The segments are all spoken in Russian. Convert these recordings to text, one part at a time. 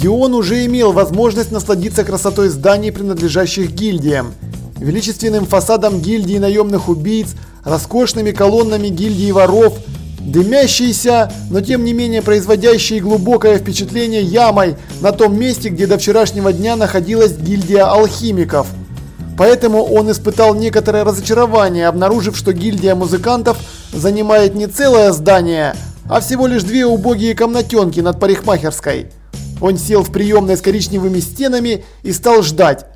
Дион уже имел возможность насладиться красотой зданий, принадлежащих гильдиям. Величественным фасадом гильдии наемных убийц, роскошными колоннами гильдии воров, дымящейся, но тем не менее производящей глубокое впечатление ямой на том месте, где до вчерашнего дня находилась гильдия алхимиков. Поэтому он испытал некоторое разочарование, обнаружив, что гильдия музыкантов занимает не целое здание, а всего лишь две убогие комнатенки над парикмахерской. Он сел в приемной с коричневыми стенами и стал ждать.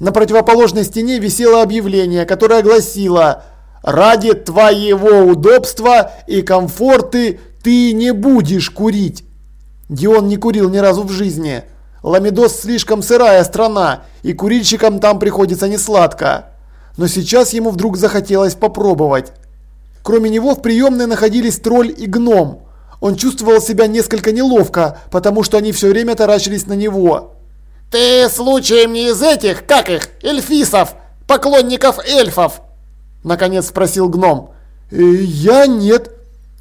На противоположной стене висело объявление, которое гласило «Ради твоего удобства и комфорты ты не будешь курить». Дион не курил ни разу в жизни. Ламидос слишком сырая страна, и курильщикам там приходится несладко. Но сейчас ему вдруг захотелось попробовать. Кроме него в приемной находились тролль и гном. Он чувствовал себя несколько неловко, потому что они все время таращились на него. «Ты случаем не из этих, как их, эльфисов, поклонников эльфов?» Наконец спросил гном. «Э, «Я нет».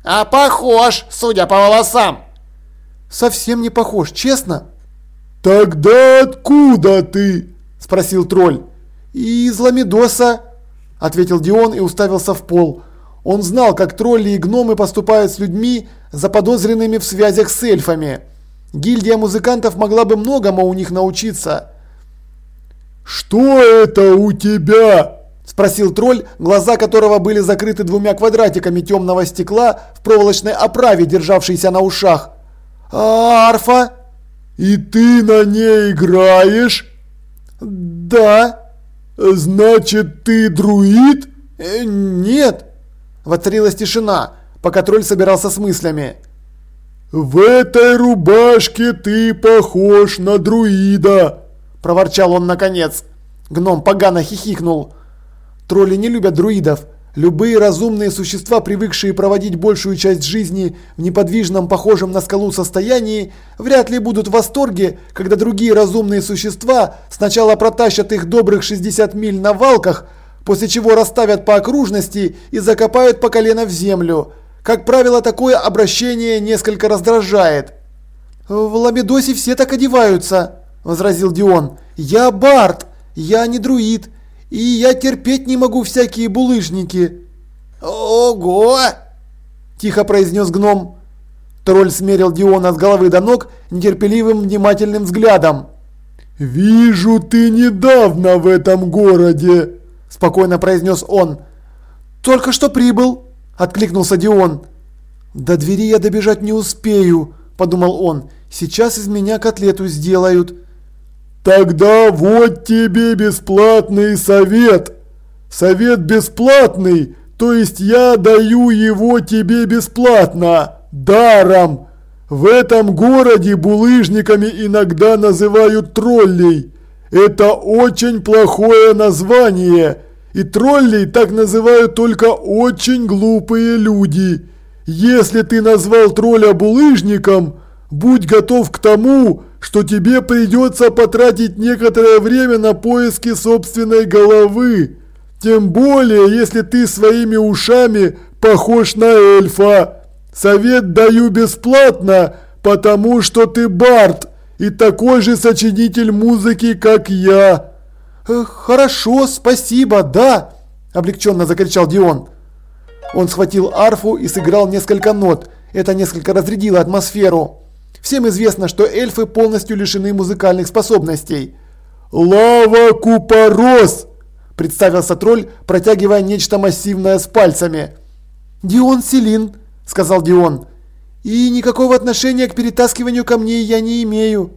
«А похож, судя по волосам». «Совсем не похож, честно». «Тогда откуда ты?» Спросил тролль. «Из Ламидоса», ответил Дион и уставился в пол. Он знал, как тролли и гномы поступают с людьми, заподозренными в связях с эльфами. Гильдия музыкантов могла бы многому у них научиться. «Что это у тебя?» – спросил тролль, глаза которого были закрыты двумя квадратиками темного стекла в проволочной оправе, державшейся на ушах. «А арфа?» «И ты на ней играешь?» «Да». «Значит, ты друид?» э, «Нет». Воцарилась тишина, пока тролль собирался с мыслями. «В этой рубашке ты похож на друида!» – проворчал он наконец. Гном погано хихикнул. Тролли не любят друидов. Любые разумные существа, привыкшие проводить большую часть жизни в неподвижном, похожем на скалу состоянии, вряд ли будут в восторге, когда другие разумные существа сначала протащат их добрых 60 миль на валках, после чего расставят по окружности и закопают по колено в землю. Как правило, такое обращение несколько раздражает. «В Ламедосе все так одеваются», – возразил Дион. «Я Барт, я не друид, и я терпеть не могу всякие булыжники». «Ого!» – тихо произнес гном. Тролль смерил Диона с головы до ног нетерпеливым внимательным взглядом. «Вижу, ты недавно в этом городе!» Спокойно произнес он. «Только что прибыл», – откликнулся Дион. «До двери я добежать не успею», – подумал он. «Сейчас из меня котлету сделают». «Тогда вот тебе бесплатный совет. Совет бесплатный, то есть я даю его тебе бесплатно, даром. В этом городе булыжниками иногда называют троллей. Это очень плохое название, и троллей так называют только очень глупые люди. Если ты назвал тролля булыжником, будь готов к тому, что тебе придется потратить некоторое время на поиски собственной головы. Тем более, если ты своими ушами похож на эльфа. Совет даю бесплатно, потому что ты бард и такой же сочинитель музыки, как я. «Хорошо, спасибо, да!» – облегченно закричал Дион. Он схватил арфу и сыграл несколько нот. Это несколько разрядило атмосферу. Всем известно, что эльфы полностью лишены музыкальных способностей. «Лава Купорос!» – представился тролль, протягивая нечто массивное с пальцами. «Дион Селин», – сказал Дион. «И никакого отношения к перетаскиванию камней я не имею».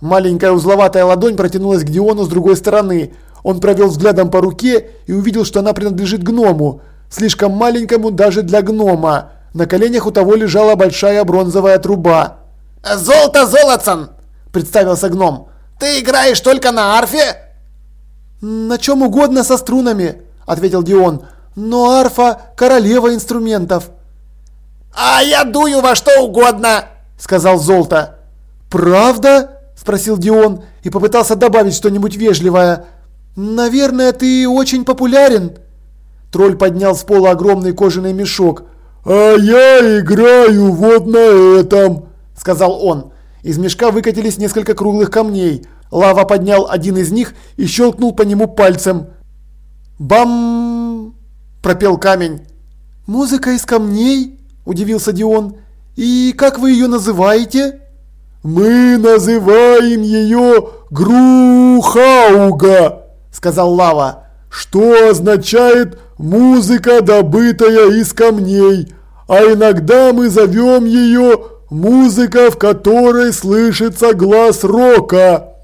Маленькая узловатая ладонь протянулась к Диону с другой стороны. Он провел взглядом по руке и увидел, что она принадлежит гному. Слишком маленькому даже для гнома. На коленях у того лежала большая бронзовая труба. «Золото Золотсон!» – представился гном. «Ты играешь только на арфе?» «На чем угодно со струнами», – ответил Дион. «Но арфа – королева инструментов». «А я дую во что угодно», – сказал Золото. «Правда?» – спросил Дион и попытался добавить что-нибудь вежливое. «Наверное, ты очень популярен». Тролль поднял с пола огромный кожаный мешок. «А я играю вот на этом», – сказал он. Из мешка выкатились несколько круглых камней. Лава поднял один из них и щелкнул по нему пальцем. «Бам!» – пропел камень. «Музыка из камней?» – удивился Дион. «И как вы ее называете?» «Мы называем ее Грухауга», – сказал Лава, – «что означает «музыка, добытая из камней», а иногда мы зовем ее «музыка, в которой слышится глаз рока».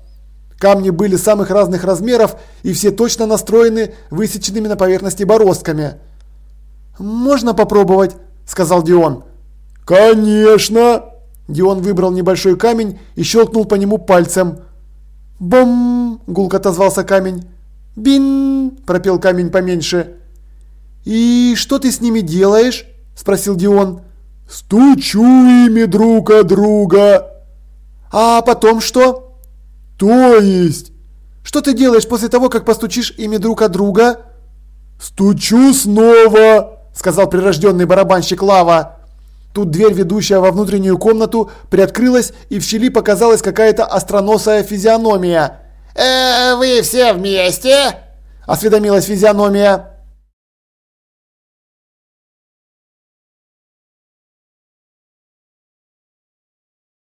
Камни были самых разных размеров и все точно настроены высеченными на поверхности бороздками. «Можно попробовать?» – сказал Дион. «Конечно!» Дион выбрал небольшой камень и щелкнул по нему пальцем. «Бом!» – гулко отозвался камень. «Бин!» – пропел камень поменьше. «И что ты с ними делаешь?» – спросил Дион. «Стучу ими друг от друга». «А потом что?» «То есть?» «Что ты делаешь после того, как постучишь ими друг от друга?» «Стучу снова», – сказал прирожденный барабанщик Лава. Тут дверь, ведущая во внутреннюю комнату, приоткрылась, и в щели показалась какая-то остроносая физиономия. «Э, вы все вместе?» – осведомилась физиономия.